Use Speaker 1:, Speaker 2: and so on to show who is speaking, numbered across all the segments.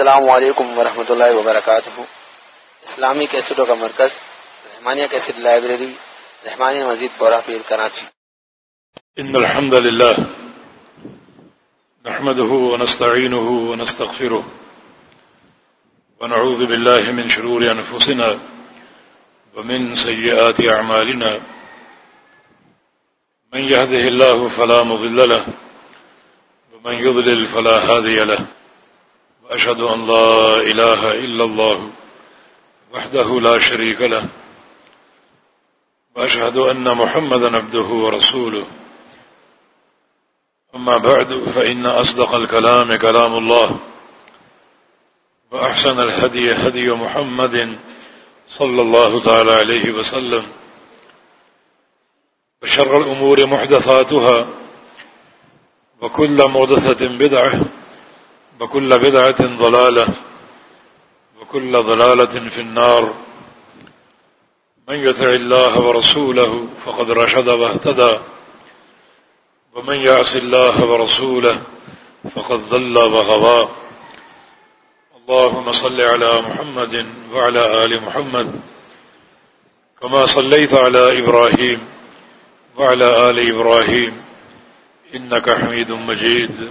Speaker 1: السلام علیکم ورحمۃ اللہ وبرکاتہ۔ اسلامی کیسٹوں کا مرکز، رحمانیہ کیسٹ لائبریری، رحمانیہ مزید بورہ پیر کراچی۔
Speaker 2: ان الحمد لله نحمده ونستعينه ونستغفره ونعوذ بالله من شرور انفسنا ومن سيئات اعمالنا۔ من يهده الله فلا مضل له، ومن يضلل فلا هادي له۔ واشهد ان لا اله الا الله وحده لا شريك له وأشهد أن محمدا عبده ورسوله. أما بعد، فإن أصدق الكلام كلام الله وأحسن الهدي هدي محمد صلى الله تعالى عليه وسلم وشر الأمور محدثاتها وكل مغدثة بدعة وكل بدعة ضلالة وكل ضلالة في النار. من يتع الله ورسوله فقد رشد واهتدى. ومن يعص الله ورسوله فقد ظل وغضى. اللهم صل على محمد وعلى آل محمد كما صليت على إبراهيم وعلى آل إبراهيم إنك حميد مجيد.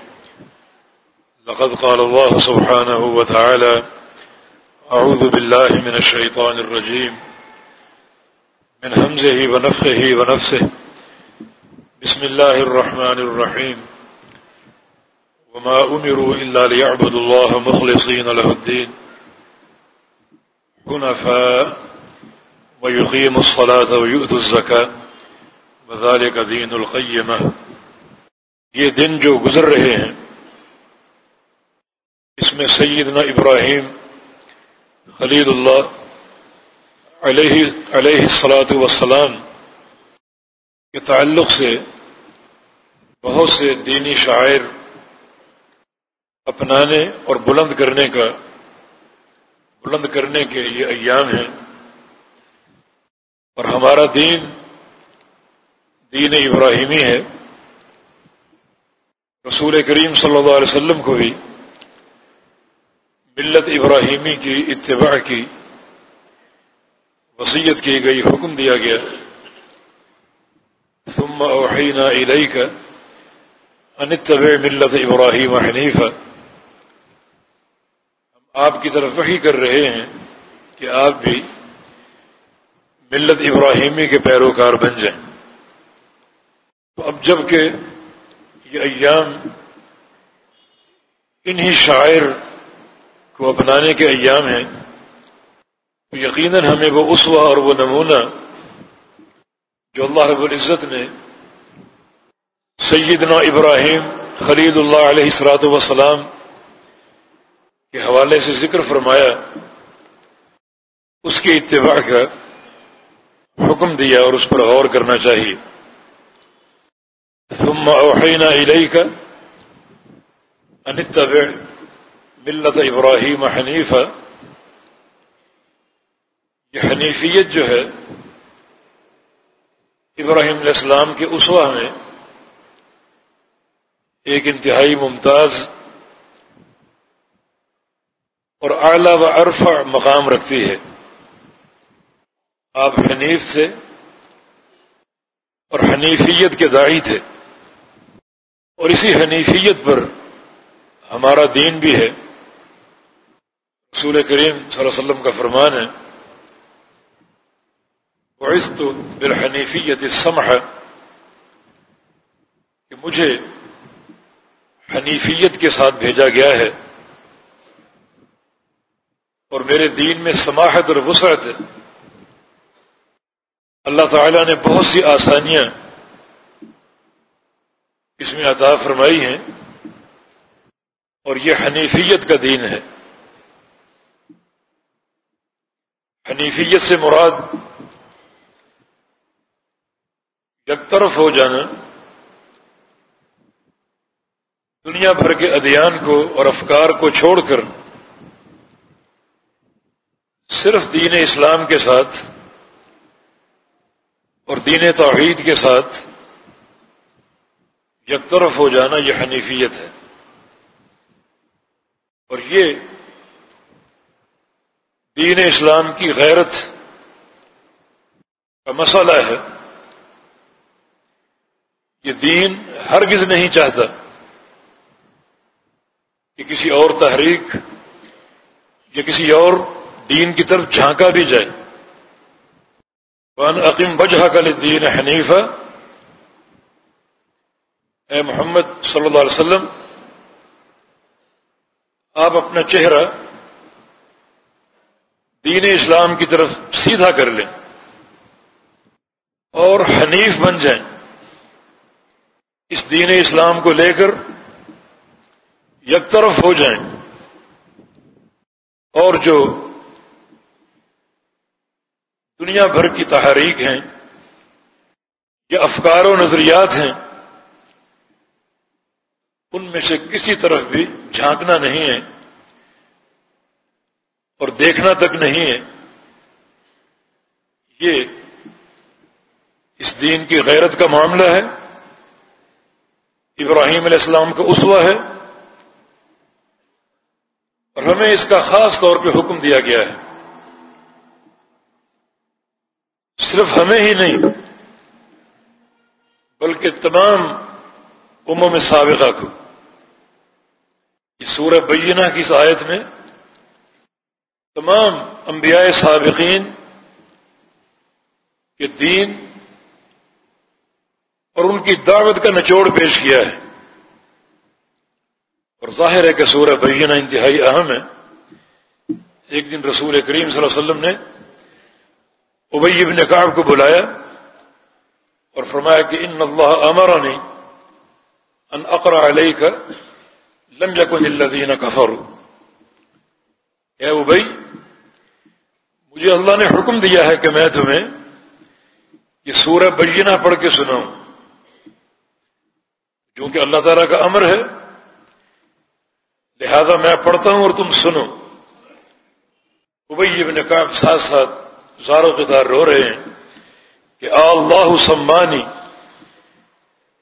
Speaker 2: لقد قال الله سبحانه وتعالى أعوذ بالله من الشيطان الرجيم. من همزه ونفخه ونفسه. بسم الله الرحمن الرحيم. وما أمروا إلا ليعبدوا الله مخلصين له الدين. حنفاء ويقيموا الصلاة ويؤتوا الزكاة. وذلك دين القيمة. یہ دن جو گزر رہے ہیں اس میں سیدنا ابراہیم خلید اللہ علیہ علیہ السلاۃ وسلام کے تعلق سے بہت سے دینی شاعر اپنانے اور بلند کرنے کا بلند کرنے کے یہ ایام ہیں اور ہمارا دین دین ابراہیمی ہے۔ رسول کریم صلی اللہ علیہ وسلم کو بھی ملت ابراہیمی کی اتباع کی وصیت کی گئی، حکم دیا گیا۔ ثم اوحینا الیک ان اتبع ملت ابراہیم حنیف ہم آپ کی طرف وحی کر رہے ہیں کہ آپ بھی ملت ابراہیمی کے پیروکار بن جائیں۔ تو اب جبکہ یہ ایام انہی شاعر کو اپنانے کے ایام ہیں۔ یقیناً ہمیں وہ اسوا اور وہ نمونہ جو اللہ رب العزت نے سیدنا ابراہیم خلید اللہ علیہ السلاۃ وسلام کے حوالے سے ذکر فرمایا، اس کی اتباع کا حکم دیا اور اس پر غور کرنا چاہیے۔ ثم اوحینا الیک ان اتبع ملت ابراہیم حنیف یہ حنیفیت جو ہے، ابراہیم علیہ السلام کے اسوا میں ایک انتہائی ممتاز اور اعلی و عرفہ مقام رکھتی ہے۔ آپ حنیف تھے اور حنیفیت کے داعی تھے۔ اور اسی حنیفیت پر ہمارا دین بھی ہے۔ رسول کریم صلی اللہ علیہ وسلم کا فرمان ہے وعثت بالحنیفیت السمح، کہ مجھے حنیفیت کے ساتھ بھیجا گیا ہے، اور میرے دین میں سماحت اور وسعت ہے۔ اللہ تعالی نے بہت سی آسانیاں اس میں عطا فرمائی ہیں، اور یہ حنیفیت کا دین ہے۔ حنیفیت سے مراد یک طرف ہو جانا، دنیا بھر کے ادیان کو اور افکار کو چھوڑ کر صرف دین اسلام کے ساتھ اور دین توحید کے ساتھ یک طرف ہو جانا یہ حنیفیت ہے۔ اور یہ دین اسلام کی غیرت کا مسئلہ ہے یہ دین ہرگز نہیں چاہتا کہ کسی اور تحریک یا کسی اور دین کی طرف جھانکا بھی جائے۔ وان عقیم بجہ کا دین حنیفہ اے محمد صلی اللہ علیہ وسلم، آپ اپنا چہرہ دین اسلام کی طرف سیدھا کر لیں اور حنیف بن جائیں۔ اس دین اسلام کو لے کر یک طرف ہو جائیں۔ اور جو دنیا بھر کی تحریک ہیں یہ افکار و نظریات ہیں، ان میں سے کسی طرف بھی جھانکنا نہیں ہے۔ اور دیکھنا تک نہیں ہے، یہ اس دین کی غیرت کا معاملہ ہے۔ ابراہیم علیہ السلام کا اسوا ہے۔ اور ہمیں اس کا خاص طور پہ حکم دیا گیا ہے۔ صرف ہمیں ہی نہیں، بلکہ تمام امم سابقہ کو۔ اس سورہ بینہ کی اس آیت میں تمام انبیاء سابقین کے دین اور ان کی دعوت کا نچوڑ پیش کیا ہے۔ اور ظاہر ہے کہ سورہ بینہ انتہائی اہم ہے۔ ایک دن رسول کریم صلی اللہ علیہ وسلم نے ابئی ابن کعب کو بلایا اور فرمایا کہ ان اللہ امرانی ان اقرا علیہ کا لم يكن الذين كفروا اے ابئی، مجھے اللہ نے حکم دیا ہے کہ میں تمہیں یہ سورہ بینہ پڑھ کے سناؤں۔ کیونکہ اللہ تعالیٰ کا امر ہے، لہذا میں پڑھتا ہوں اور تم سنو۔ ابئی ابن کام ساتھ ساتھ زاروں کے دار رو رہے ہیں کہ اللہ سمانی،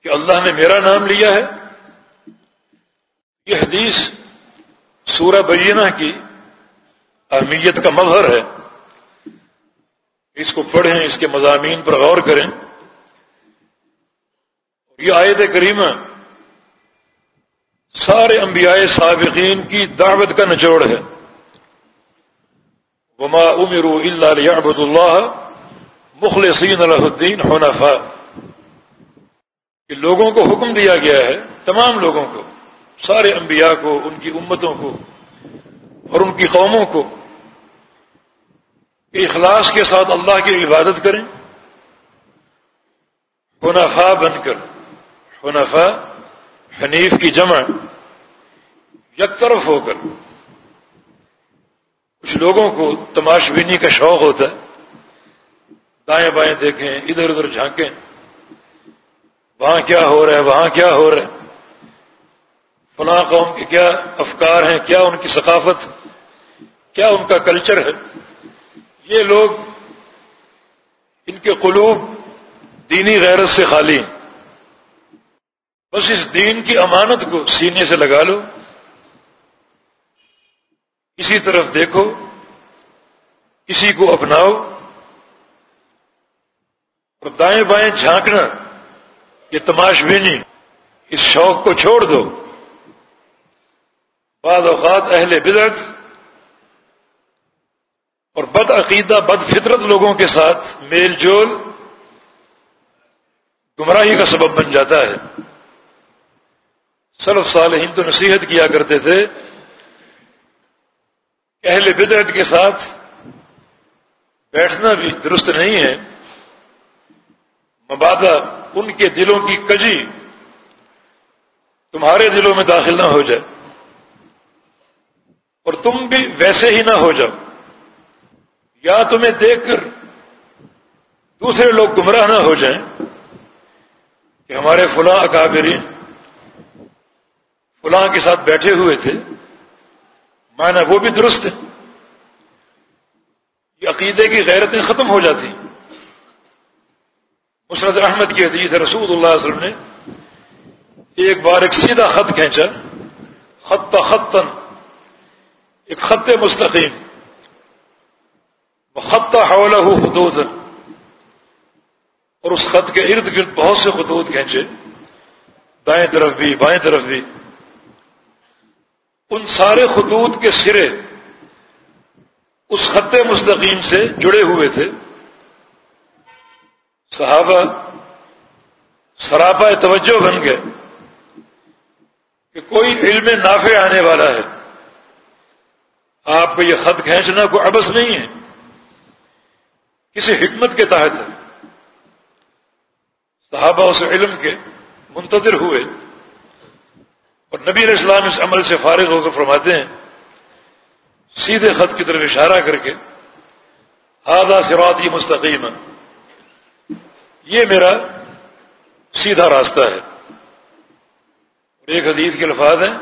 Speaker 2: کہ اللہ نے میرا نام لیا ہے۔ یہ حدیث سورہ بینہ کی اہمیت کا مظہر ہے۔ اس کو پڑھیں، اس کے مضامین پر غور کریں۔ یہ آیت کریمہ سارے انبیاء سابقین کی دعوت کا نچوڑ ہے۔ وما امروا الا ليعبدوا الله مخلصين له الدين حنفاء۔ کہ لوگوں کو حکم دیا گیا ہے، تمام لوگوں کو، سارے انبیاء کو، ان کی امتوں کو اور ان کی قوموں کو۔ کہ اخلاص کے ساتھ اللہ کی عبادت کریں۔ حنفا بن کر حنفا حنیف کی جمع یک طرف ہو کر۔ کچھ لوگوں کو تماش بینی کا شوق ہوتا ہے۔ دائیں بائیں دیکھیں، ادھر ادھر جھانکیں۔ وہاں کیا ہو رہا ہے، وہاں کیا ہو رہا ہے۔ فلاں قوم کے کیا افکار ہیں، کیا ان کی ثقافت، کیا ان کا کلچر ہے۔ یہ لوگ ان کے قلوب دینی غیرت سے خالی ہیں۔ بس اس دین کی امانت کو سینے سے لگا لو۔ اسی طرف دیکھو، اسی کو اپناؤ۔ اور دائیں بائیں جھانکنا، یہ تماش بینی، اس شوق کو چھوڑ دو۔ بعد اوقات اہل بدعت اور بد عقیدہ، بد فطرت لوگوں کے ساتھ میل جول گمراہی کا سبب بن جاتا ہے۔ سلف صالحین تو نصیحت کیا کرتے تھے، اہل بدعت کے ساتھ بیٹھنا بھی درست نہیں ہے۔ مبادہ ان کے دلوں کی کجی تمہارے دلوں میں داخل نہ ہو جائے۔ اور تم بھی ویسے ہی نہ ہو جاؤ۔ یا تمہیں دیکھ کر دوسرے لوگ گمراہ نہ ہو جائیں کہ ہمارے فلاں اکابرین فلاں کے ساتھ بیٹھے ہوئے تھے مانا وہ بھی درست ہے۔ یہ عقیدے کی غیرتیں ختم ہو جاتی مسرت احمد کی حدیث رسول اللہ علیہ وسلم نے ایک بار ایک سیدھا خط کھینچا، خط خطن ایک خط مستقیم۔ خط حولہ خطوط اور اس خط کے ارد گرد بہت سے خطوط کھینچے۔ دائیں طرف بھی، بائیں طرف بھی۔ ان سارے خطوط کے سرے اس خط مستقیم سے جڑے ہوئے تھے۔ صحابہ سراپا توجہ بن گئے کہ کوئی علم نافع آنے والا ہے۔ آپ کو یہ خط کھینچنا کوئی ابس نہیں ہے۔ کسی حکمت کے تحت ہے۔ صحابہ اس علم کے منتظر ہوئے۔ اور نبی علیہ السلام اس عمل سے فارغ ہو کر فرماتے ہیں، سیدھے خط کی طرف اشارہ کر کے ہادہ سراتی مستقیم یہ میرا سیدھا راستہ ہے۔ اور ایک حدیث کے الفاظ ہیں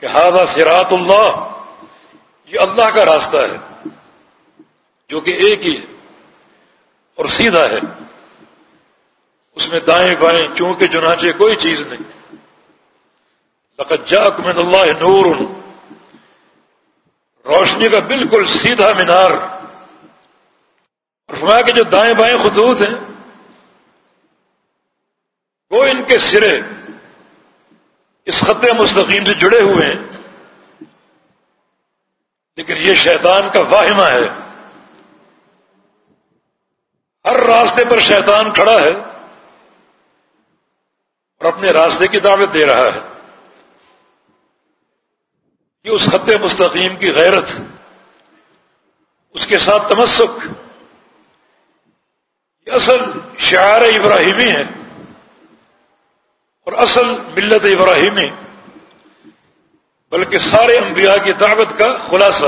Speaker 2: کہ ہادہ سرات اللہ، یہ اللہ کا راستہ ہے، جو کہ ایک ہی ہے۔ اور سیدھا ہے۔ اس میں دائیں بائیں، چونکہ چنانچہ کوئی چیز نہیں۔ لقد جاک من اللہ نور۔ روشنی کا بالکل سیدھا مینار۔ اور فرمایا کہ جو دائیں بائیں خطوط ہیں، وہ ان کے سرے اس خط مستقیم سے جڑے ہوئے ہیں۔ لیکن یہ شیطان کا واہمہ ہے۔ ہر راستے پر شیطان کھڑا ہے اور اپنے راستے کی دعوت دے رہا ہے۔ یہ اس خط مستقیم کی غیرت، اس کے ساتھ تمسک۔ یہ اصل شعار ابراہیمی ہے اور اصل ملت ابراہیمی، بلکہ سارے انبیاء کی دعوت کا خلاصہ۔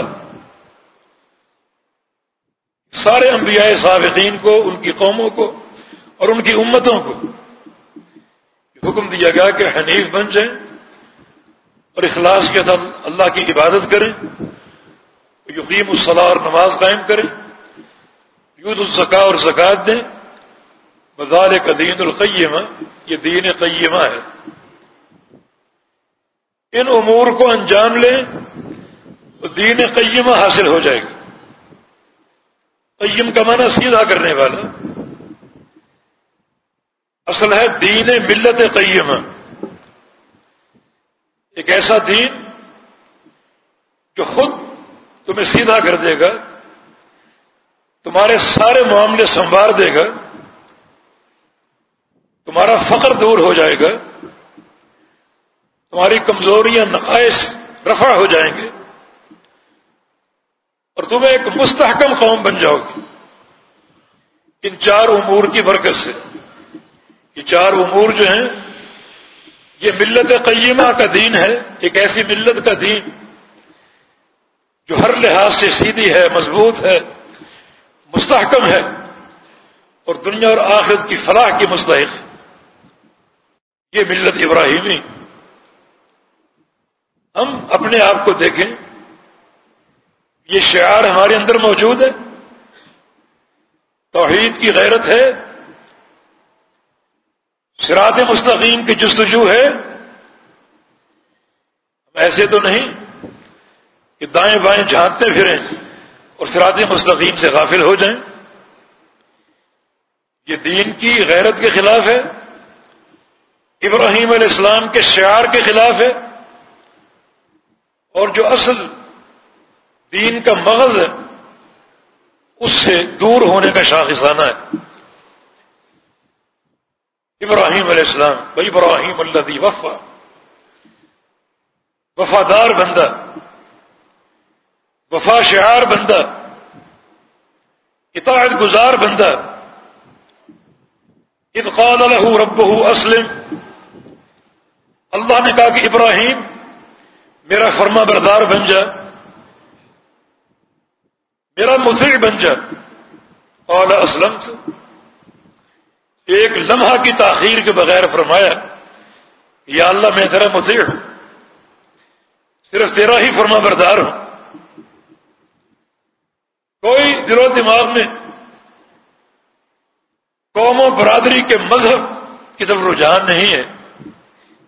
Speaker 2: سارے انبیاء سابقین کو، ان کی قوموں کو اور ان کی امتوں کو حکم دیا گیا کہ حنیف بن جائیں اور اخلاص کے ساتھ اللہ کی عبادت کریں، یقیم الصلاح اور نماز قائم کریں یود الزکا اور زکوٰۃ دیں۔ مزار کا دین القیمہ، یہ دین قیمہ ہے۔ ان امور کو انجام لیں تو دین قیمہ حاصل ہو جائے گا۔ قیم کا معنی سیدھا کرنے والا۔ اصل ہے دین ملت قیم۔ ایک ایسا دین جو خود تمہیں سیدھا کر دے گا، تمہارے سارے معاملے سنوار دے گا، تمہارا فخر دور ہو جائے گا، تمہاری کمزوریاں، نقائص رفع ہو جائیں گے۔ اور تمہیں ایک مستحکم قوم بن جاؤ گی ان چار امور کی برکت سے۔ یہ چار امور جو ہیں، یہ ملت قیمہ کا دین ہے، ایک ایسی ملت کا دین جو ہر لحاظ سے سیدھی ہے، مضبوط ہے، مستحکم ہے، اور دنیا اور آخرت کی فلاح کی مستحق ہے۔ یہ ملت ابراہیمی۔ ہم اپنے آپ کو دیکھیں۔ یہ شعار ہمارے اندر موجود ہے۔ توحید کی غیرت ہے۔ سرات مستقیم کی جستجو ہے۔ ایسے تو نہیں کہ دائیں بائیں جھانکتے پھریں اور سرات مستقیم سے غافل ہو جائیں۔ یہ دین کی غیرت کے خلاف ہے۔ ابراہیم علیہ السلام کے شعار کے خلاف ہے۔ اور جو اصل دین کا مغز ہے اس سے دور ہونے کا شاخصانہ ہے۔ ابراہیم علیہ السلام، بھائی ابراہیم اللہ وفا، وفادار بندہ، وفا شعار بندہ، اطاعت گزار بندہ۔ ادقال له رب اسلم، اللہ نے کہا کہ ابراہیم، میرا فرما بردار بن جا۔ میرا مفر بن جا۔ اولا اسلم ایک لمحہ کی تاخیر کے بغیر فرمایا، یا اللہ، میں تیرا مفر ہوں۔ صرف تیرا ہی فرما بردار ہوں۔ کوئی دل و دماغ میں قوم و برادری کے مذہب کی طرف رجحان نہیں ہے،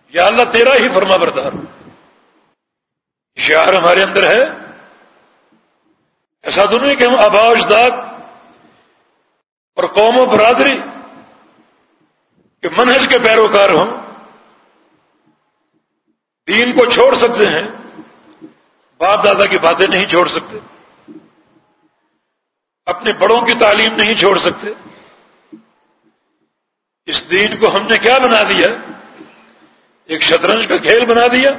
Speaker 2: یا اللہ، تیرا ہی فرما بردار ہوں۔ شعر ہمارے اندر ہے۔ ایسا تو نہیں کہ ہم آبا اجداد اور قوم و برادری کے منہج کے پیروکار ہوں دین کو چھوڑ سکتے ہیں باپ دادا کی باتیں نہیں چھوڑ سکتے اپنے بڑوں کی تعلیم نہیں چھوڑ سکتے اس دین کو ہم نے کیا بنا دیا ایک شطرنج کا کھیل بنا دیا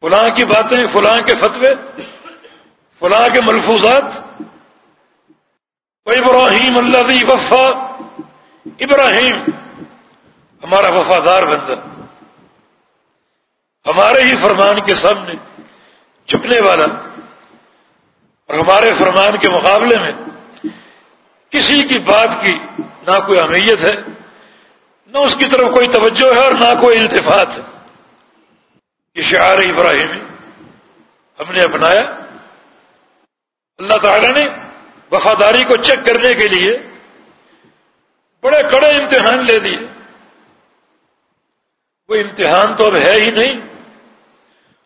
Speaker 2: فلاں کی باتیں، فلاں کے فتوے، فلاں کے ملفوظات۔ ابراہیم اللہ وفا، ابراہیم ہمارا وفادار بندہ۔ ہمارے ہی فرمان کے سامنے جھکنے والا اور ہمارے فرمان کے مقابلے میں کسی کی بات کی نہ کوئی اہمیت ہے، نہ اس کی طرف کوئی توجہ ہے اور نہ کوئی التفات ہے۔ یہ شعار ابراہیمی۔ ہم نے اپنایا۔ اللہ تعالی نے وفاداری کو چیک کرنے کے لیے بڑے کڑے امتحان لے دیے وہ امتحان تو اب ہے ہی نہیں۔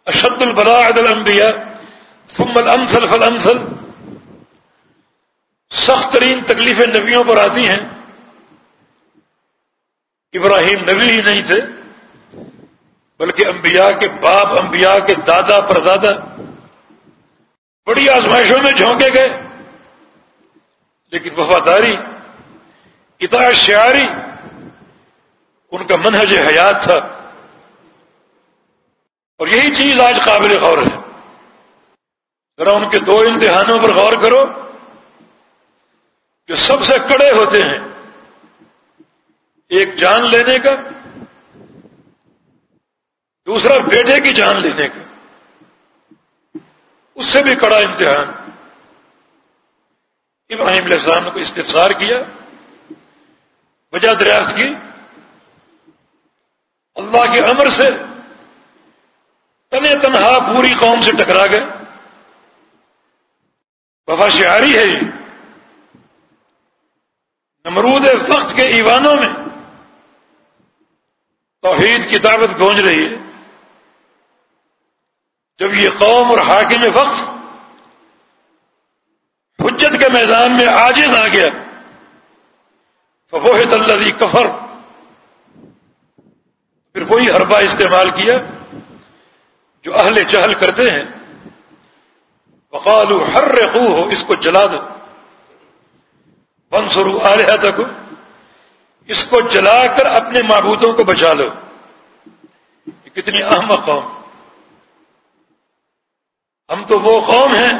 Speaker 2: اشد البلا عدل انبیاء ثم الامثل فالامثل۔ سخت ترین تکلیفیں نبیوں پر آتی ہیں۔ ابراہیم نبی ہی نہیں تھے۔ بلکہ انبیاء کے باپ، انبیاء کے دادا، پردادا بڑی آزمائشوں میں جھونکے گئے۔ لیکن وفاداری اطاع شعاری، ان کا منہج حیات تھا۔ اور یہی چیز آج قابل غور ہے۔ ذرا ان کے دو امتحانوں پر غور کرو جو سب سے کڑے ہوتے ہیں۔ ایک جان لینے کا دوسرا بیٹے کی جان لینے کا۔ اس سے بھی کڑا امتحان۔ ابراہیم علیہ السلام نے کو استفسار کیا، وجہ دریافت کی۔ اللہ کے امر سے تنے تنہا پوری قوم سے ٹکرا گئے۔ وفا شعاری ہے یہ۔ نمرود وقت کے ایوانوں میں توحید کی دعوت گونج رہی ہے۔ جب یہ قوم اور حاکم وقت حجت کے میدان میں آجز آ گیا، فبوہت اللہ کفر، پھر وہی حربہ استعمال کیا جو اہل چہل کرتے ہیں۔ وقالو ہر رخو ہو اس کو جلا دو۔ بنسرو آ رہا تک اس کو جلا کر اپنے معبودوں کو بچا لو۔ یہ کتنی اہم قوم۔ ہم تو وہ قوم ہیں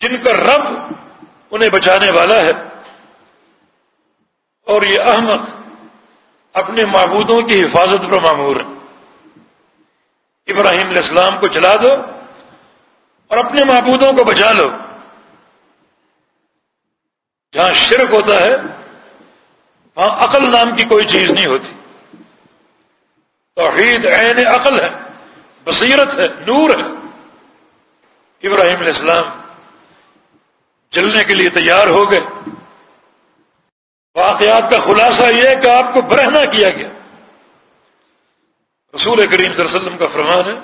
Speaker 2: جن کا رب انہیں بچانے والا ہے اور یہ احمد اپنے معبودوں کی حفاظت پر معمور ہے ابراہیم علیہ السلام کو جلا دو اور اپنے معبودوں کو بچا لو۔ جہاں شرک ہوتا ہے، وہاں عقل نام کی کوئی چیز نہیں ہوتی۔ توحید عین عقل ہے۔ بصیرت ہے، نور ہے۔ ابراہیم علیہ السلام جلنے کے لیے تیار ہو گئے۔ واقعات کا خلاصہ یہ کہ آپ کو برہنا کیا گیا۔ رسول کریم صلی اللہ علیہ وسلم کا فرمان ہے،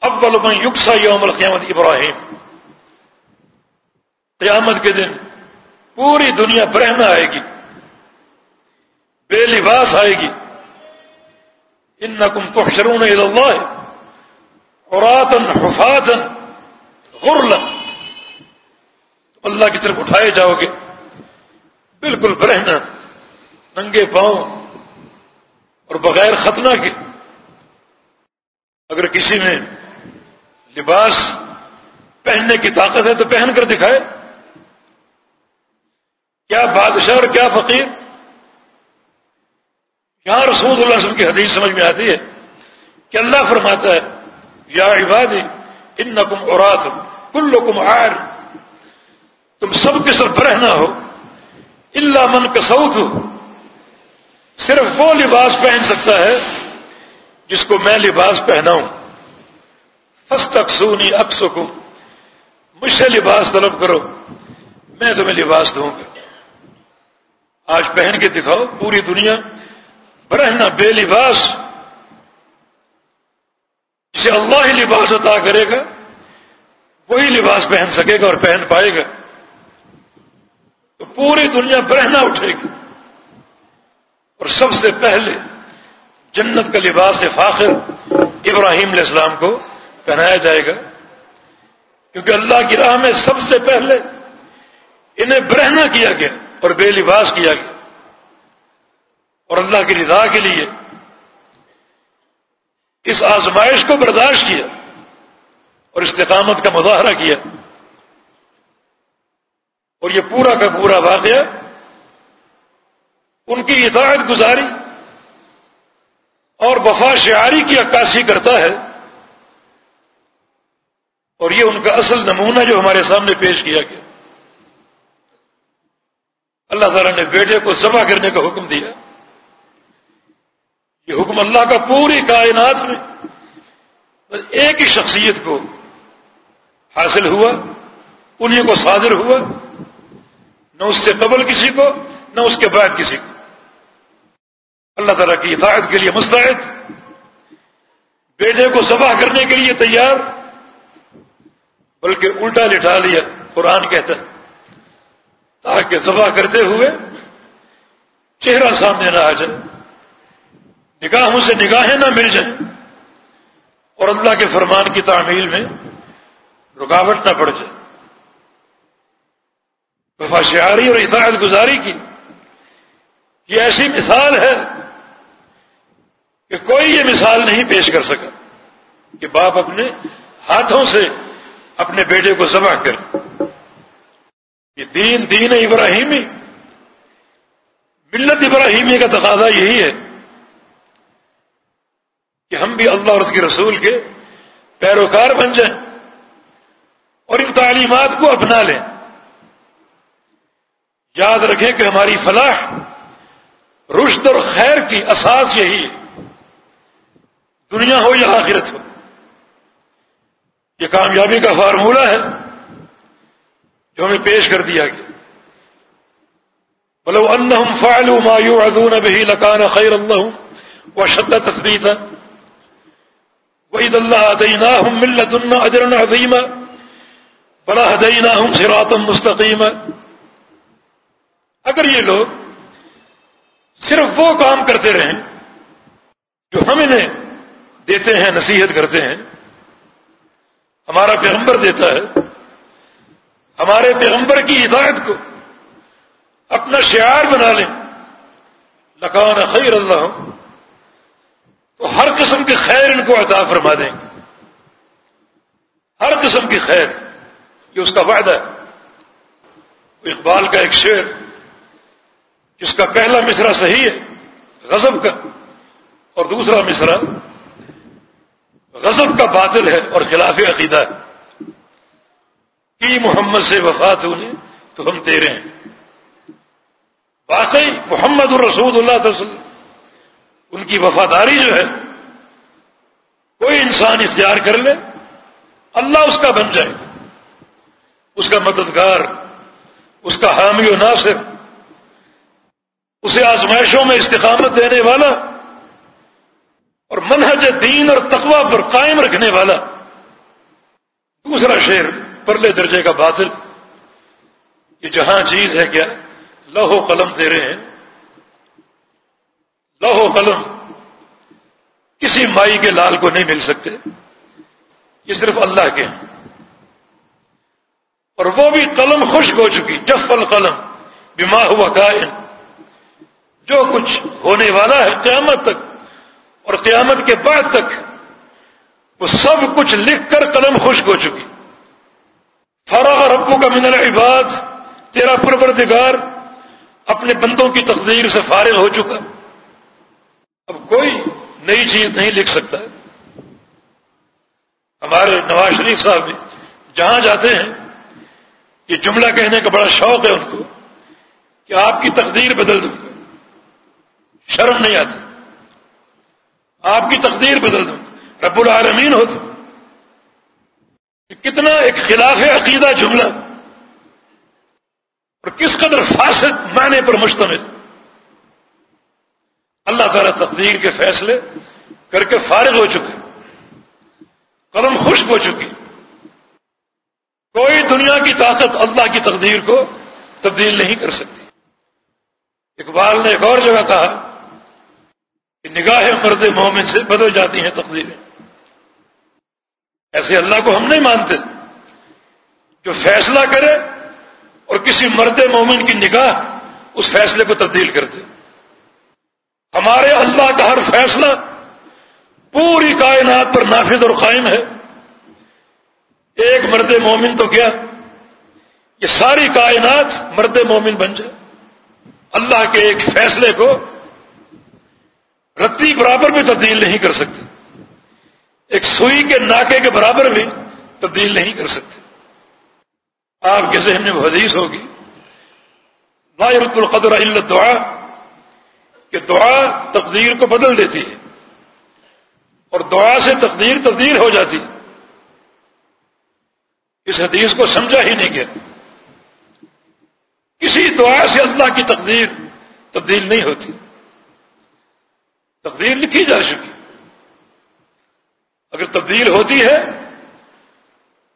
Speaker 2: اول من یکسا یوم القیامت ابراہیم۔ قیامت کے دن پوری دنیا برہنا آئے گی، بے لباس آئے گی۔ ان نقم تو شرون اوراتن حفاظن غرلن اللہ کی طرف اٹھائے جاؤ گے۔ بالکل برہنا ننگے پاؤں اور بغیر ختنہ کے۔ اگر کسی میں لباس پہننے کی طاقت ہے تو پہن کر دکھائے۔ کیا بادشاہ اور کیا فقیر؟ یہاں رسول اللہ علیہ وسلم کی حدیث سمجھ میں آتی ہے کہ اللہ فرماتا ہے، یا عبادی ان نقم اور کل کم آر تم سب کے سب رہنا ہو اللہ من کا سعود صرف وہ لباس پہن سکتا ہے جس کو میں لباس پہناؤں۔ فس تک سونی اکسکم۔ مجھ سے لباس طلب کرو، میں تمہیں لباس دوں گا۔ آج پہن کے دکھاؤ پوری دنیا برہنا بے لباس۔ جسے اللہ ہی لباس عطا کرے گا، وہی لباس پہن سکے گا اور پہن پائے گا۔ تو پوری دنیا برہنا اٹھے گی۔ اور سب سے پہلے جنت کا لباس فاخر ابراہیم علیہ السلام کو پہنایا جائے گا۔ کیونکہ اللہ کی راہ میں سب سے پہلے انہیں برہنا کیا گیا اور بے لباس کیا گیا۔ اور اللہ کی رضا کے لیے اس آزمائش کو برداشت کیا اور استقامت کا مظاہرہ کیا اور یہ پورا کا پورا واقعہ ان کی اطاعت گزاری اور وفا شعاری کی عکاسی کرتا ہے اور یہ ان کا اصل نمونہ جو ہمارے سامنے پیش کیا گیا۔ اللہ تعالیٰ نے بیٹے کو ذبح کرنے کا حکم دیا۔ یہ حکم اللہ کا پوری کائنات میں ایک ہی شخصیت کو حاصل ہوا انہیں کو صادر ہوا، نہ اس سے قبل کسی کو، نہ اس کے بعد کسی کو۔ اللہ تعالیٰ کی اطاعت کے لیے مستعد، بیٹے کو ذبح کرنے کے لیے تیار، بلکہ الٹا لٹا لیا قرآن کہتا ہے۔ تاکہ ذبح کرتے ہوئے چہرہ سامنے نہ آ جائے۔ نگاہوں سے نگاہیں نہ مل جائیں۔ اور اللہ کے فرمان کی تعمیل میں رکاوٹ نہ پڑ جائے۔ وفا شعاری اور اطاعت گزاری کی۔ یہ ایسی مثال ہے کہ کوئی یہ مثال نہیں پیش کر سکا کہ باپ اپنے ہاتھوں سے اپنے بیٹے کو ذبح کر یہ دین دین ابراہیمی، ملت ابراہیمی کا تقاضا یہی ہے۔ کہ ہم بھی اللہ اور اس کے رسول کے پیروکار بن جائیں اور ان تعلیمات کو اپنا لیں۔ یاد رکھیں کہ ہماری فلاح، رشد اور خیر کی اساس یہی ہے۔ دنیا ہو یا آخرت ہو۔ یہ کامیابی کا فارمولہ ہے جو ہمیں پیش کر دیا گیا۔ بلو ان فعلوا ما يوعظون به لكان خير اللهم وشد تثبيتا واذا الله اتيناهم من لدنا اجرا عظيما بلا هديناهم صراطا مستقيما اگر یہ لوگ صرف وہ کام کرتے رہیں جو ہم انہیں دیتے ہیں، نصیحت کرتے ہیں، ہمارا پیغمبر دیتا ہے، ہمارے پیغمبر کی ہدایت کو اپنا شعار بنا لیں لکان خیر اللہ تو ہر قسم کی خیر ان کو عطا فرما دیں گے۔ ہر قسم کی خیر۔ یہ اس کا وعدہ ہے۔ اقبال کا ایک شعر، جس کا پہلا مصرا صحیح ہے غضب کا، اور دوسرا مصرا غضب کا باطل ہے اور خلاف عقیدہ ہے۔ کی محمد سے وفات ہونے تو ہم تیرے ہیں۔ واقعی محمد الرسول اللہ وسلم ان کی وفاداری جو ہے، کوئی انسان اختیار کر لے، اللہ اس کا بن جائے۔ اس کا مددگار، اس کا حامی و ناصر، اسے آزمائشوں میں استقامت دینے والا اور منہج دین اور تقوی پر قائم رکھنے والا۔ دوسرا شعر پرلے درجے کا باطل۔ یہ جہاں چیز ہے کیا لوہو قلم تیرے ہیں۔ لوہو قلم کسی مائی کے لال کو نہیں مل سکتے۔ یہ صرف اللہ کے ہیں۔ اور وہ بھی قلم خشک ہو چکی، جف القلم بیما ہوا کائن۔ جو کچھ ہونے والا ہے قیامت تک، اور قیامت کے بعد تک، وہ سب کچھ لکھ کر قلم خشک ہو چکی۔ فارغ ربو کا من العباد، تیرا پروردگار اپنے بندوں کی تقدیر سے فارغ ہو چکا۔ اب کوئی نئی چیز نہیں لکھ سکتا۔ ہمارے نواز شریف صاحب بھی جہاں جاتے ہیں، یہ جملہ کہنے کا بڑا شوق ہے ان کو کہ آپ کی تقدیر بدل دوں گا شرم نہیں آتی۔ آپ کی تقدیر بدل دوں گا رب العالمین ہو تو۔ کتنا ایک خلاف عقیدہ جملہ۔ اور کس قدر فاسد معنی پر مشتمل۔ اللہ تعالیٰ تقدیر کے فیصلے کر کے فارغ ہو چکے قلم خشک ہو چکی کوئی دنیا کی طاقت اللہ کی تقدیر کو تبدیل نہیں کر سکتی اقبال نے ایک اور جگہ کہا کہ نگاہ مرد مومن سے بدل جاتی ہیں تقدیریں ایسے اللہ کو ہم نہیں مانتے جو فیصلہ کرے اور کسی مرد مومن کی نگاہ اس فیصلے کو تبدیل کر دے ہمارے اللہ کا ہر فیصلہ پوری کائنات پر نافذ اور قائم ہے۔ ایک مرد مومن تو کیا؟ یہ ساری کائنات مرد مومن بن جائے۔ اللہ کے ایک فیصلے کو رتی برابر بھی تبدیل نہیں کر سکتے۔ ایک سوئی کے ناکے کے برابر بھی تبدیل نہیں کر سکتے۔ آپ کے ذہن میں حدیث ہوگی رت القدر اللہ دعا کہ دعا تقدیر کو بدل دیتی ہے۔ اور دعا سے تقدیر تبدیل ہو جاتی۔ اس حدیث کو سمجھا ہی نہیں گیا۔ کسی دعا سے اللہ کی تقدیر تبدیل نہیں ہوتی۔ تقدیر لکھی جا چکی۔ اگر تبدیل ہوتی ہے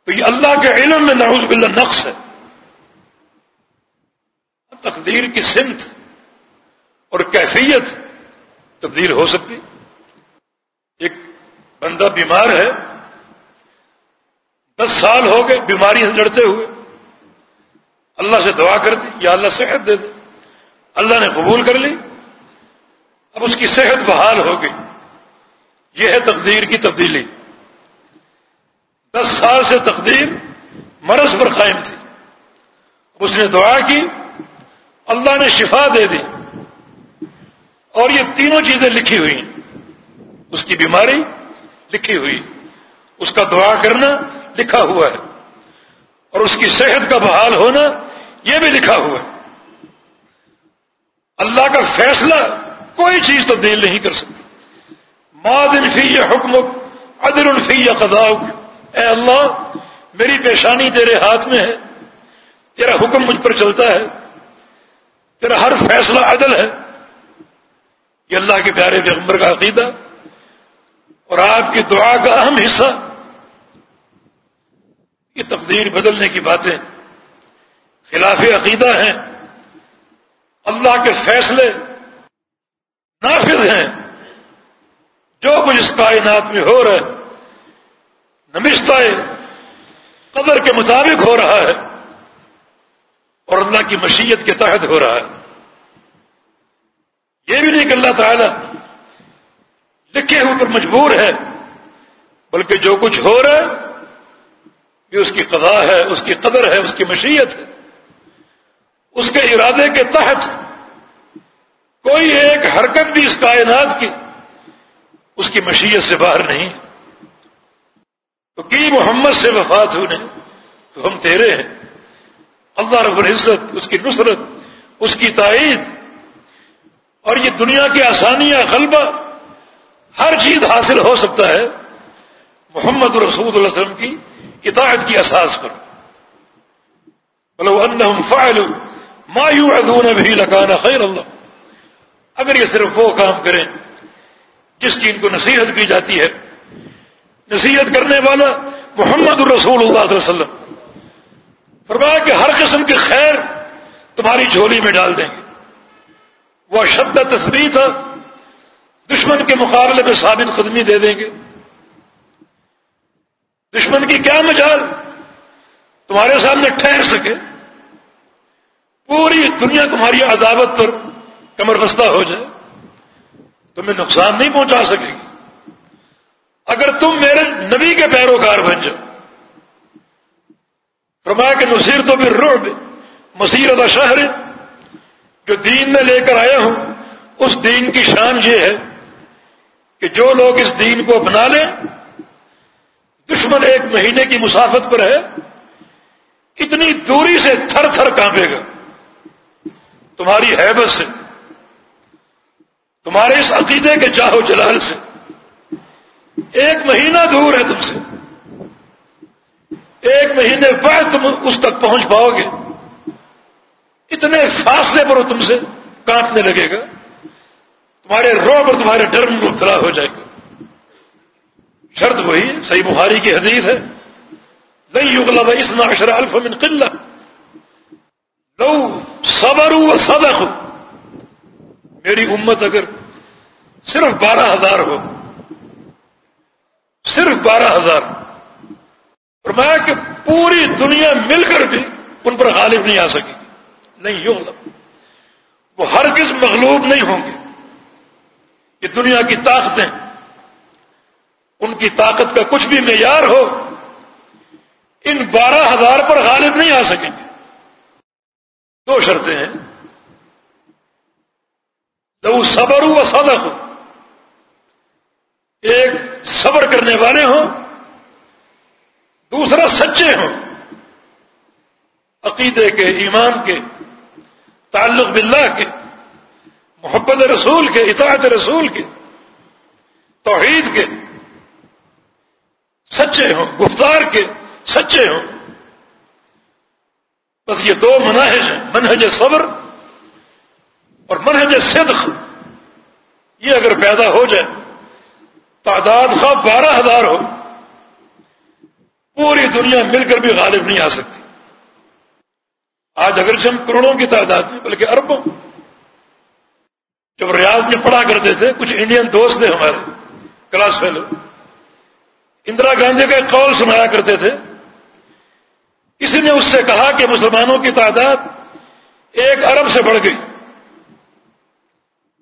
Speaker 2: تو یہ اللہ کے علم میں نعوذ باللہ نقص ہے۔ تقدیر کی سمت اور کیفیت تبدیل ہو سکتی۔ ایک بندہ بیمار ہے، دس سال ہو گئے بیماری سے لڑتے ہوئے۔ اللہ سے دعا کر دی، یا اللہ صحت دے دے۔ اللہ نے قبول کر لی۔ اب اس کی صحت بحال ہو گئی۔ یہ ہے تقدیر کی تبدیلی۔ دس سال سے تقدیر مرض پر قائم تھی۔ اس نے دعا کی، اللہ نے شفا دے دی۔ اور یہ تینوں چیزیں لکھی ہوئی اس کی بیماری لکھی ہوئی، اس کا دعا کرنا لکھا ہوا ہے، اور اس کی صحت کا بحال ہونا یہ بھی لکھا ہوا ہے۔ اللہ کا فیصلہ کوئی چیز تبدیل نہیں کر سکتی مادن فی یہ حکم عدل الفی یا اے اللہ، میری پیشانی تیرے ہاتھ میں ہے، تیرا حکم مجھ پر چلتا ہے، تیرا ہر فیصلہ عدل ہے۔ یہ اللہ کے پیارے پیغمبر کا عقیدہ اور آپ کی دعا کا اہم حصہ یہ تقدیر بدلنے کی باتیں خلاف عقیدہ ہیں، اللہ کے فیصلے نافذ ہیں۔ جو کچھ اس کائنات میں ہو رہا ہے، نمشتہ قدر کے مطابق ہو رہا ہے اور اللہ کی مشیت کے تحت ہو رہا ہے۔ یہ بھی نہیں کہ اللہ تعالی لکھے ہوئے پر مجبور ہے، بلکہ جو کچھ ہو رہا ہے، یہ اس کی قضا ہے، اس کی قدر ہے، اس کی مشیت ہے۔ اس کے ارادے کے تحت کوئی ایک حرکت بھی اس کائنات کی، اس کی مشیت سے باہر نہیں۔ تو کی محمد سے وفات ہونے، تو ہم تیرے ہیں۔ اللہ رب العزت، اس کی نصرت، اس کی تائید اور یہ دنیا کی آسانیاں، غلبہ ہر چیز حاصل ہو سکتا ہے۔ محمد رسول اللہ علیہ وسلم کی اطاعت کی اساس پر۔ فعلوا ما يوعظون به لكان خیر اللہ۔ اگر یہ صرف وہ کام کریں جس کی ان کو نصیحت کی جاتی ہے۔ نصیحت کرنے والا محمد الرسول اللہ علیہ وسلم۔ فرمایا کہ ہر قسم کے خیر تمہاری جھولی میں ڈال دیں۔ گے وہ شد تصویر تھا دشمن کے مقابلے میں ثابت قدمی دے دیں گے۔ دشمن کی کیا مجال؟ تمہارے سامنے ٹھہر سکے۔ پوری دنیا تمہاری عداوت پر کمر بستہ ہو جائے۔ تمہیں نقصان نہیں پہنچا سکے گی۔ اگر تم میرے نبی کے پیروکار بن جاؤ۔ فرمایا کہ نصیر تو بھی روڈ مسیرت شہر جو دین میں لے کر آیا ہوں، اس دین کی شان یہ ہے کہ جو لوگ اس دین کو اپنا لیں، دشمن ایک مہینے کی مسافت پر ہے، اتنی دوری سے تھر تھر کانپے گا۔ تمہاری حیبت سے، تمہارے اس عقیدے کے چاہو جلال سے۔ ایک مہینہ دور ہے تم سے۔ ایک مہینے بعد تم اس تک پہنچ پاؤ گے۔ اتنے فاصلے پر وہ تم سے کانپنے لگے گا؟ تمہارے رو پر تمہارے ڈر میں مبتلا ہو جائے گا۔ شرط وہی صحیح بخاری کی حدیث ہے۔ نہیں یغلب اسنا اشر الف من قلہ۔ لو صبر صدق میری امت اگر صرف بارہ ہزار ہو، صرف بارہ ہزار اور میں کہ پوری دنیا مل کر بھی ان پر غالب نہیں آ سکے گی نہیں یغلب وہ ہر کس مغلوب نہیں ہوں گے۔ یہ دنیا کی طاقتیں، ان کی طاقت کا کچھ بھی معیار ہو، ان بارہ ہزار پر غالب نہیں آ سکیں گے۔ دو شرطیں ہیں۔ جب صبر ہو صدق ہو ایک، صبر کرنے والے ہوں۔ دوسرا، سچے ہوں۔ عقیدے کے، ایمان کے۔ تعلق باللہ کے، محبت رسول کے، اطاعت رسول کے، توحید کے، سچے ہوں، گفتار کے، سچے ہوں۔ بس یہ دو مناہج ہیں، منہج صبر اور منہج صدق۔ یہ اگر پیدا ہو جائے، تعداد خواب بارہ ہزار ہو، پوری دنیا مل کر بھی غالب نہیں آ سکتی۔ آج اگر ہم کروڑوں کی تعداد میں، بلکہ اربوں، جب ریاض میں پڑھا کرتے تھے، کچھ انڈین دوست تھے ہمارے، کلاس فیلو، اندرا گاندھی کا ایک قول سنایا کرتے تھے۔ کسی نے اس سے کہا کہ مسلمانوں کی تعداد ایک ارب سے بڑھ گئی۔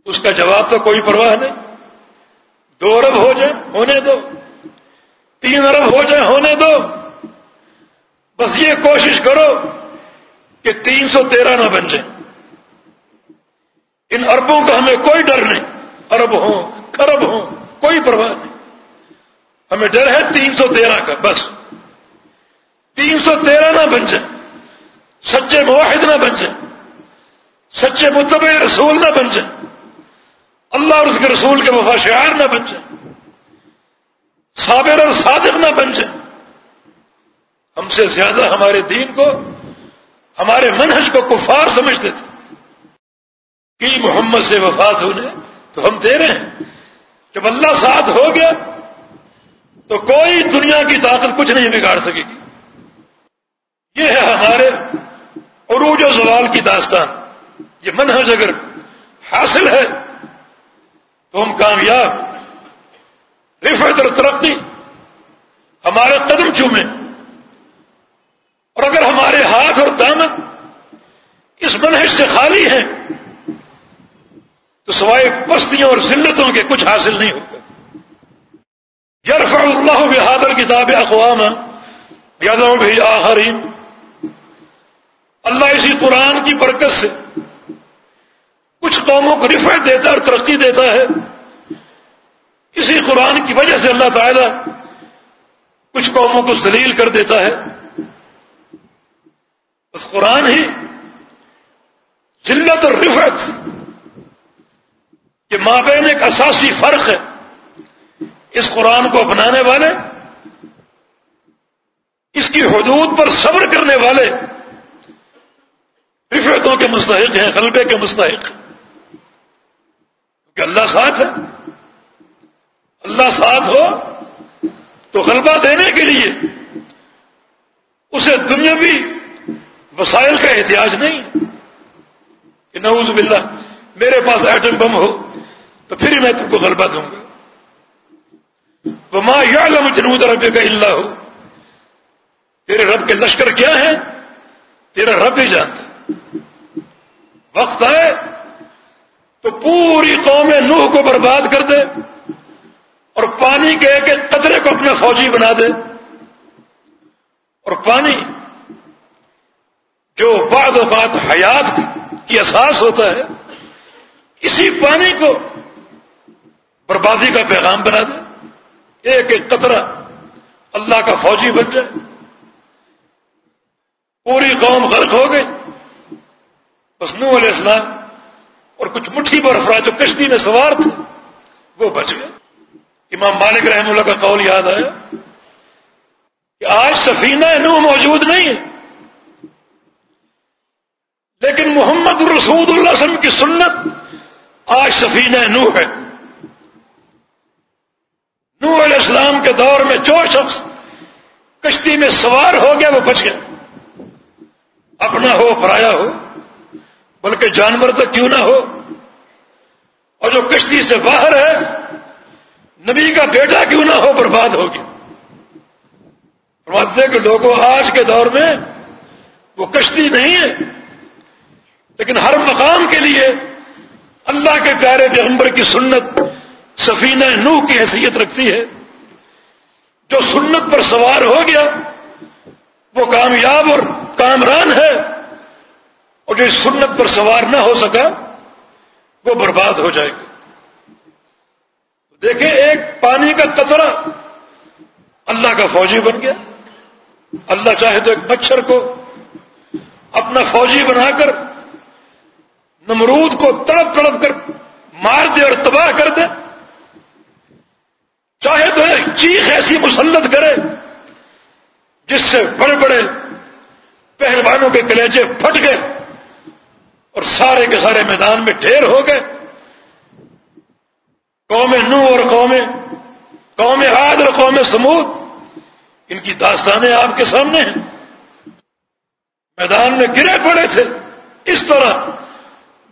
Speaker 2: اس کا جواب تو کوئی پرواہ نہیں۔ دو ارب ہو جائیں، ہونے دو۔ تین ارب ہو جائیں، ہونے دو۔ بس یہ کوشش کرو۔ کہ تین سو تیرہ نہ بن جائیں۔ ان اربوں کا ہمیں کوئی ڈر نہیں۔ ارب ہوں خرب ہوں، کوئی پرواہ نہیں۔ ہمیں ڈر ہے تین سو تیرہ کا، بس۔ تین سو تیرہ نہ بن جائے سچے معاہد نہ بن جائے سچے متبع رسول نہ بن جائے اللہ اور اس کے رسول کے وفا شعار نہ بن جائے صابر اور صادق نہ بن جائے ہم سے زیادہ ہمارے دین کو ہمارے منہج کو کفار سمجھتے تھے کہ محمد سے وفات ہونے تو ہم دے رہے ہیں۔ جب اللہ ساتھ ہو گیا تو کوئی دنیا کی طاقت کچھ نہیں بگاڑ سکے گی۔ یہ ہے ہمارے عروج و زوال کی داستان۔ یہ منحج اگر حاصل ہے تو ہم کامیاب۔ رفت اور ترقی ہمارے قدم چومے اور اگر ہمارے ہاتھ اور دامن اس منحج سے خالی ہیں تو سوائے پستیوں اور ذلتوں کے کچھ حاصل نہیں ہوتا۔ یرفع اللہ بحادر کتاب اقوام یادوں بھی آخرین، اللہ اسی قرآن کی برکت سے کچھ قوموں کو رفعت دیتا اور ترقی دیتا ہے۔ اسی قرآن کی وجہ سے اللہ تعالی کچھ قوموں کو ذلیل کر دیتا ہے۔ بس قرآن ہی ذلت اور رفعت یہ مابین ایک اساسی فرق ہے۔ اس قرآن کو اپنانے والے، اس کی حدود پر صبر کرنے والے رفیتوں کے مستحق ہیں غلبے کے مستحق۔ کہ اللہ ساتھ ہے۔ اللہ ساتھ ہو تو غلبہ دینے کے لیے اسے دنیاوی وسائل کا احتیاج نہیں۔ کہ نعوذ باللہ، میرے پاس ایٹم بم ہو، تو پھر ہی میں تم کو غلبہ دوں گا۔ ماں یا جنود رب کا اللہ ہو تیرے رب کے لشکر کیا ہے تیرا رب ہی جانتا۔ وقت آئے، تو پوری قوم نوح کو برباد کر دے اور پانی کے ایک ایک قطرے کو اپنا فوجی بنا دے۔ اور پانی جو بعد اوقات حیات کی احساس ہوتا ہے، اسی پانی کو بربادی کا پیغام بنا دے۔ ایک ایک قطرہ اللہ کا فوجی بن جائے۔ پوری قوم غرق ہو گئی۔ بس نو علیہ السلام اور کچھ مٹھی پر افراد جو کشتی میں سوار تھے، وہ بچ گئے۔ امام مالک رحم اللہ کا قول یاد آیا کہ آج سفینہ نو موجود نہیں ہے۔ لیکن محمد رسول اللہ علیہ وسلم کی سنت آج سفینہ نو ہے۔ نو علیہ السلام کے دور میں جو شخص کشتی میں سوار ہو گیا وہ بچ گیا۔ اپنا ہو، پرایا ہو، بلکہ جانور تو کیوں نہ ہو۔ اور جو کشتی سے باہر ہے، نبی کا بیٹا کیوں نہ ہو، برباد ہوگی فرماتے کہ لوگوں، آج کے دور میں وہ کشتی نہیں ہے۔ لیکن ہر مقام کے لیے اللہ کے پیارے پیغمبر کی سنت سفینہ نو کی حیثیت رکھتی ہے۔ جو سنت پر سوار ہو گیا، وہ کامیاب اور کامران ہے۔ اور جو اس سنت پر سوار نہ ہو سکا، وہ برباد ہو جائے گا۔ دیکھیں، ایک پانی کا قطرہ اللہ کا فوجی بن گیا۔ اللہ چاہے تو ایک مچھر کو اپنا فوجی بنا کر نمرود کو تڑپ تڑپ کر مار دے اور تباہ کر دے۔ چاہے تو ایک چیخ ایسی مسلط کرے جس سے بڑے بڑے پہلوانوں کے کلیجے پھٹ گئے اور سارے کے سارے میدان میں ڈھیر ہو گئے۔ قوم نو اور قوم قوم عاد اور قوم سمود ان کی داستانیں آپ کے سامنے ہیں۔ میدان میں گرے پڑے تھے۔ اس طرح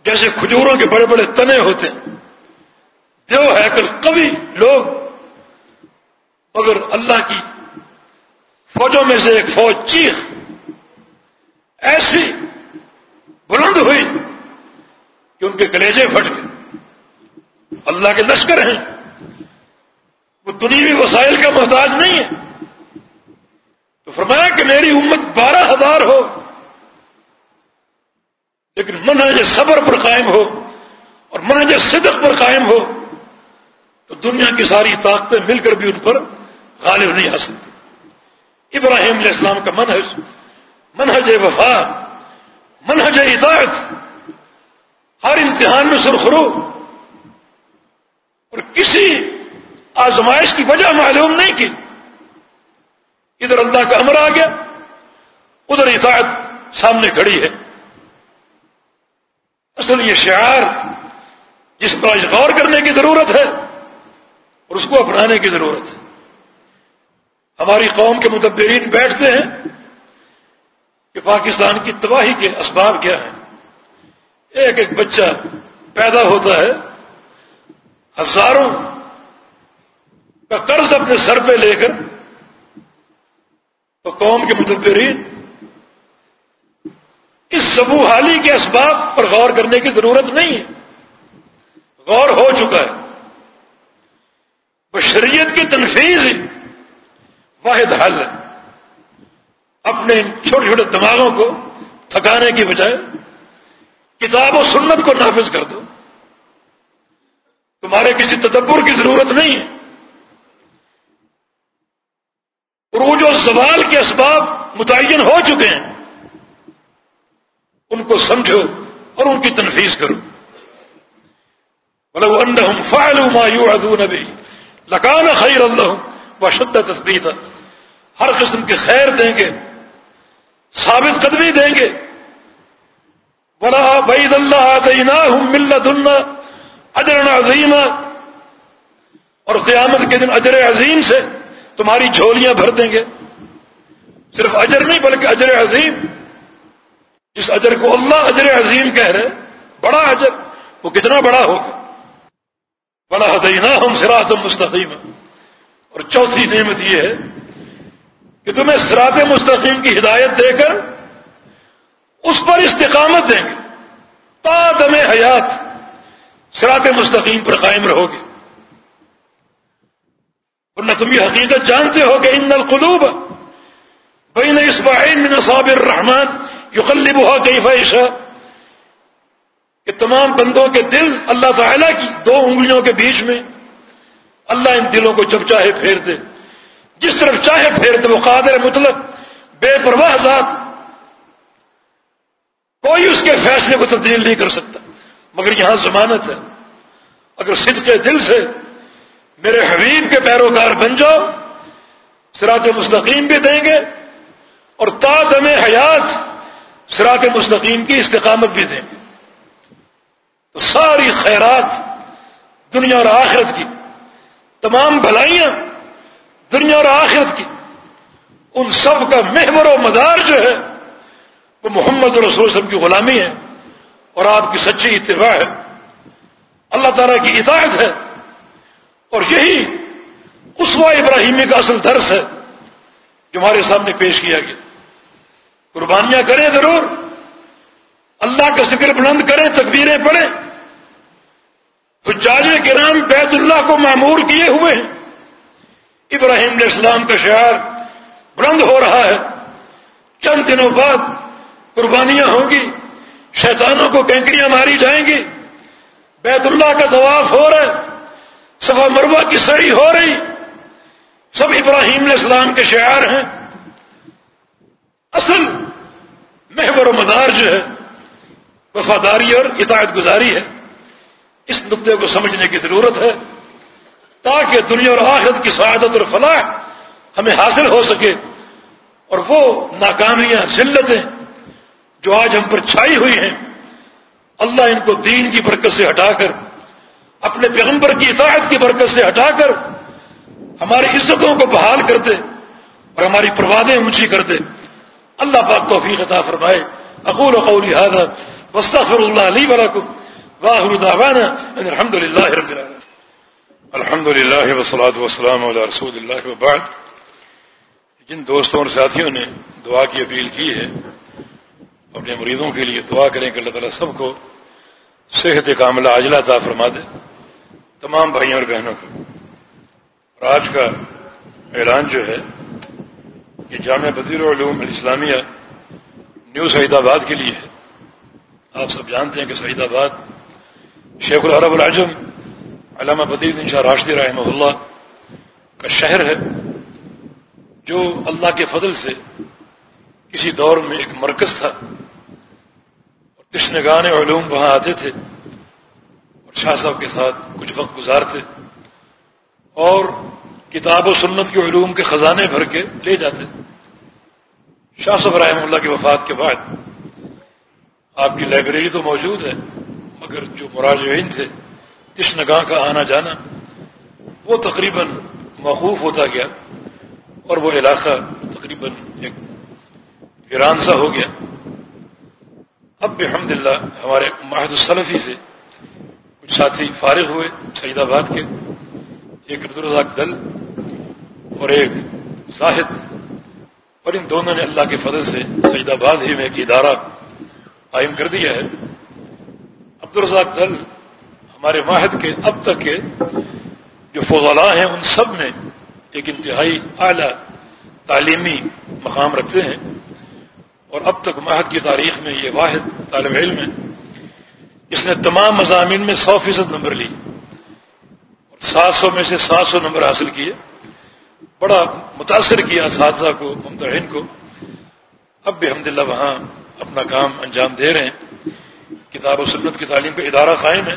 Speaker 2: جیسے کھجوروں کے بڑے بڑے تنے ہوتے دیو ہے کل کبھی لوگ۔ مگر اللہ کی فوجوں میں سے ایک فوج چیخ۔ ایسی بلند ہوئی کہ ان کے کلیجے پھٹ گئے۔ اللہ کے لشکر ہیں۔ وہ دنیوی وسائل کا محتاج نہیں ہے تو فرمایا کہ میری امت بارہ ہزار ہو۔ لیکن منہج صبر پر قائم ہو اور منہج صدق پر قائم ہو تو دنیا کی ساری طاقتیں مل کر بھی ان پر غالب نہیں آ سکتی ابراہیم علیہ السلام کا منہج منہج وفا، منہج اطاعت، ہر امتحان میں سرخرو۔ اور کسی آزمائش کی وجہ معلوم نہیں کی۔ ادھر اللہ کا امر آ گیا، ادھر اطاعت سامنے کھڑی ہے۔ اصل یہ شعار جس پر غور کرنے کی ضرورت ہے اور اس کو اپنانے کی ضرورت ہے۔ ہماری قوم کے متبرین بیٹھتے ہیں کہ پاکستان کی تباہی کے اسباب کیا ہیں۔ ایک ایک بچہ پیدا ہوتا ہے، ہزاروں کا قرض اپنے سر پہ لے کر تو قوم کے متبرین اس سبو حالی کے اسباب پر غور کرنے کی ضرورت نہیں ہے۔ غور ہو چکا ہے۔ بشریت کی تنفیذ واحد حل ہے۔ اپنے چھوٹے چھوٹے دماغوں کو تھکانے کی بجائے کتاب و سنت کو نافذ کر دو۔ تمہارے کسی تدبر کی ضرورت نہیں ہے۔ عروج و زوال کے اسباب متعین ہو چکے ہیں۔ ان کو سمجھو اور ان کی تنفیذ کرو۔ انہم فعلوا ما يوعدون به لکان خیر اللہ و شد تثبیتا ہر قسم کے خیر دیں گے، ثابت قدمی دیں گے۔ بلا بید اللہ آتیناہم ملت اجر عظیم اور قیامت کے دن اجر عظیم سے تمہاری جھولیاں بھر دیں گے۔ صرف اجر نہیں، بلکہ اجر عظیم۔ جس اجر کو اللہ اجر عظیم کہہ رہے بڑا اجر، وہ کتنا بڑا ہوگا؟ بڑا حدینہ ہم سراط مستقیم اور چوتھی نعمت یہ ہے کہ تمہیں سرات مستقیم کی ہدایت دے کر اس پر استقامت دیں گے۔ تا دم حیات سرات مستقیم پر قائم رہو گے۔ ورنہ تم یہ حقیقت جانتے ہو کہ ان القلوب بین اسبعین من اصاب الرحمن یقلب ہوا کئی فائشہ کہ تمام بندوں کے دل اللہ تعالی کی دو انگلیوں کے بیچ میں اللہ ان دلوں کو چپ چاہے پھیر دے
Speaker 3: جس طرف چاہے پھیرتے، وہ قادر مطلق، بے پرواہ ذات، کوئی اس کے فیصلے کو تبدیل نہیں کر سکتا۔ مگر یہاں ضمانت ہے۔ اگر صدق دل سے میرے حبیب کے پیروکار بن جاؤ سرات مستقیم بھی دیں گے، اور تا دم حیات سرات مستقیم کی استقامت بھی دیں۔ گے تو ساری خیرات دنیا اور آخرت کی، تمام بھلائیاں دنیا اور آخرت کی۔ ان سب کا محور و مدار جو ہے، وہ محمد رسول وسلم کی غلامی ہے اور آپ کی سچی اتباع ہے۔ اللہ تعالیٰ کی اطاعت ہے اور یہی اسوا ابراہیمی کا اصل درس ہے جو ہمارے سامنے پیش کیا گیا۔ قربانیاں کریں ضرور۔ اللہ کا ذکر بلند کریں، تکبیریں پڑھیں۔ حجاج کرام بیت اللہ کو معمور کیے ہوئے ہیں۔ ابراہیم علیہ السلام کا شعار بلند ہو رہا ہے۔ چند دنوں بعد قربانیاں ہوں گی، شیطانوں کو کینکریاں ماری جائیں گی۔ بیت اللہ کا طواف ہو رہا ہے، صفا مربع کی سڑی ہو رہی۔ سب ابراہیم علیہ السلام کے شعار ہیں۔ اصل محور و مدار جو ہے، وفاداری اور اطاعت گزاری ہے۔ اس نقطے کو سمجھنے کی ضرورت ہے تاکہ دنیا اور آخرت کی سعادت اور فلاح ہمیں حاصل ہو سکے۔ اور وہ ناکامیاں، ذلتیں جو آج ہم پر چھائی ہوئی ہیں، اللہ ان کو دین کی برکت سے ہٹا کر، اپنے پیغمبر کی اطاعت کی برکت سے ہٹا کر ہماری عزتوں کو بحال کر دے اور ہماری پروادیں اونچی کر دے اللہ پاک توفیق عطا فرمائے۔ اقول قولی هذا واستغفر الله لي ولكم واخر دعوانا ان الحمد لله رب العالمين۔
Speaker 2: الحمد لله والصلاه والسلام على رسول الله وبعد۔ جن دوستوں اور ساتھیوں نے دعا کی اپیل کی ہے، اپنے مریضوں کے لیے دعا کریں کہ اللہ تعالیٰ سب کو صحت کاملہ عاجلہ عطا فرما دے، تمام بھائیوں اور بہنوں کو۔ اور آج کا اعلان جو ہے یہ جامعہ بدیر علوم الاسلامیہ نیو سعید آباد کے لیے ہے۔ آپ سب جانتے ہیں کہ سعید آباد شیخ العرب العجم علامہ بدیر ان شاء راشد رحمہ اللہ کا شہر ہے، جو اللہ کے فضل سے کسی دور میں ایک مرکز تھا۔ اور تشنگان علوم وہاں آتے تھے اور شاہ صاحب کے ساتھ کچھ وقت گزارتے اور کتاب و سنت کے علوم کے خزانے بھر کے لے جاتے۔ شاہ صاحب رحم اللہ کی وفات کے بعد آپ کی لائبریری تو موجود ہے، مگر جو مراجعین تھے تشنگاہ کا آنا جانا، وہ تقریباً موقوف ہوتا گیا اور وہ علاقہ تقریباً ایک ویران سا ہو گیا۔ اب الحمد للہ ہمارے معاہد السلفی سے کچھ ساتھی فارغ ہوئے سعید آباد کے، ایک عبدالرزاق دل اور ایک زاہد اور ان دونوں نے اللہ کے فضل سے سعید آباد ہی میں ایک ادارہ قائم کر دیا ہے۔ عبدالرزاق دل ہمارے معاہد کے اب تک کے جو فضلاء ہیں، ان سب میں ایک انتہائی اعلی تعلیمی مقام رکھتے ہیں۔ اور اب تک مہد کی تاریخ میں، یہ واحد طالب علم ہے اس نے تمام مضامین میں سو فیصد نمبر لی اور سات سو میں سے سات سو نمبر حاصل کیے۔ بڑا متاثر کیا اساتذہ کو، ممتحن کو۔ اب بھی الحمد وہاں اپنا کام انجام دے رہے ہیں۔ کتاب و سنت کی تعلیم کا ادارہ قائم ہے۔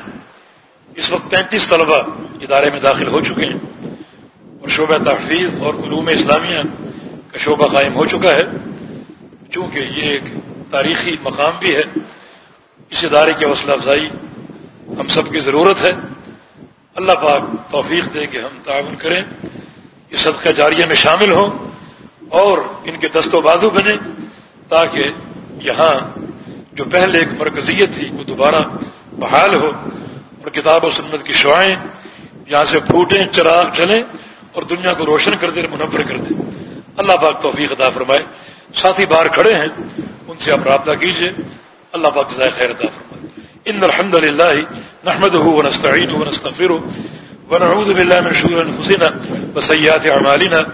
Speaker 2: اس وقت پینتیس طلبہ ادارے میں داخل ہو چکے ہیں۔ اور شعبہ تحفیظ اور علوم اسلامیہ کا شعبہ قائم ہو چکا ہے۔ چونکہ یہ ایک تاریخی مقام بھی ہے۔ اس ادارے کی حوصلہ افزائی ہم سب کی ضرورت ہے۔ اللہ پاک توفیق دے کہ ہم تعاون کریں۔ یہ صدقہ جاریہ میں شامل ہوں اور ان کے دست و بازو بنے تاکہ یہاں جو پہلے ایک مرکزیت تھی، وہ دوبارہ بحال ہو اور کتاب و سنت کی شعائیں یہاں سے پھوٹیں چراغ چلیں اور دنیا کو روشن کر دے منور کر دے اللہ پاک توفیق عطا فرمائے۔ ساتھی باہر کھڑے ہیں، ان سے آپ رابطہ کیجیے اللہ پاک ذائقہ خیر عطا فرمائے۔ ان الحمد للہ نحمده ونستعينه ونستغفره ونعوذ بالله من شرور انفسنا وسيئات اعمالنا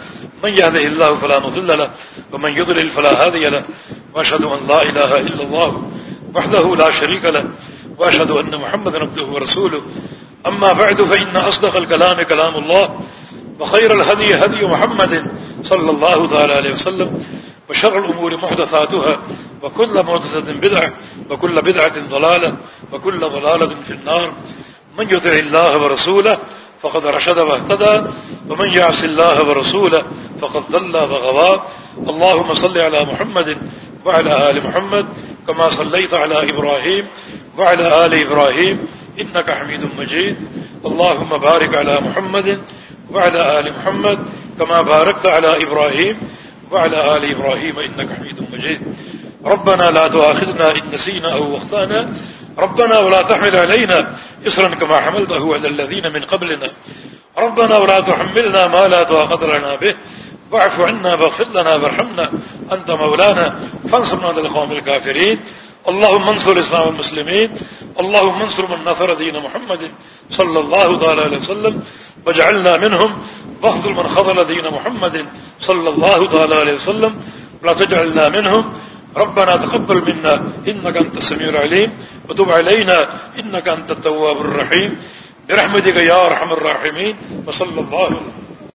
Speaker 2: من يهده الله فلا مضل له ومن يضلل فلا هادي له. واشهد ان لا اله الا الله وحده لا شريك له واشهد ان محمدا عبده ورسوله. اما بعد فان اصدق الكلام كلام الله وخير الهدي هدي محمد صلى الله تعالى عليه وسلم وشر الأمور محدثاتها وكل محدثة بدعة وكل بدعة ضلالة وكل ضلالة في النار. من يطع الله ورسوله فقد رشد واهتدى ومن يعص الله ورسوله فقد ضل وغوى. اللهم صل على محمد وعلى آل محمد كما صليت على إبراهيم وعلى آل إبراهيم، إنك حميد مجيد. اللهم بارك على محمد وعلى آل محمد كما باركت على إبراهيم وعلى آل إبراهيم، إنك حميد مجيد. ربنا لا تؤاخذنا إن نسينا أو وقتنا ربنا ولا تحمل علينا إسرا كما حملته على الذين من قبلنا. ربنا ولا تحملنا ما لا تواقض لنا به. واعف عنا واغفر لنا وارحمنا. أنت مولانا. فانصرنا للقوم الكافرين. اللهم انصر الإسلام والمسلمين. اللهم انصر من نصر دين محمد صلى الله عليه وسلم. واجعلنا منهم. واخذل من خذل دين محمد صلى الله عليه وسلم. ولا تجعلنا منهم. ربنا تقبل منا. إنك أنت السميع العليم. وتب علينا انك انت التواب الرحيم. برحمتك يا ارحم الراحمين. وصلى الله عليه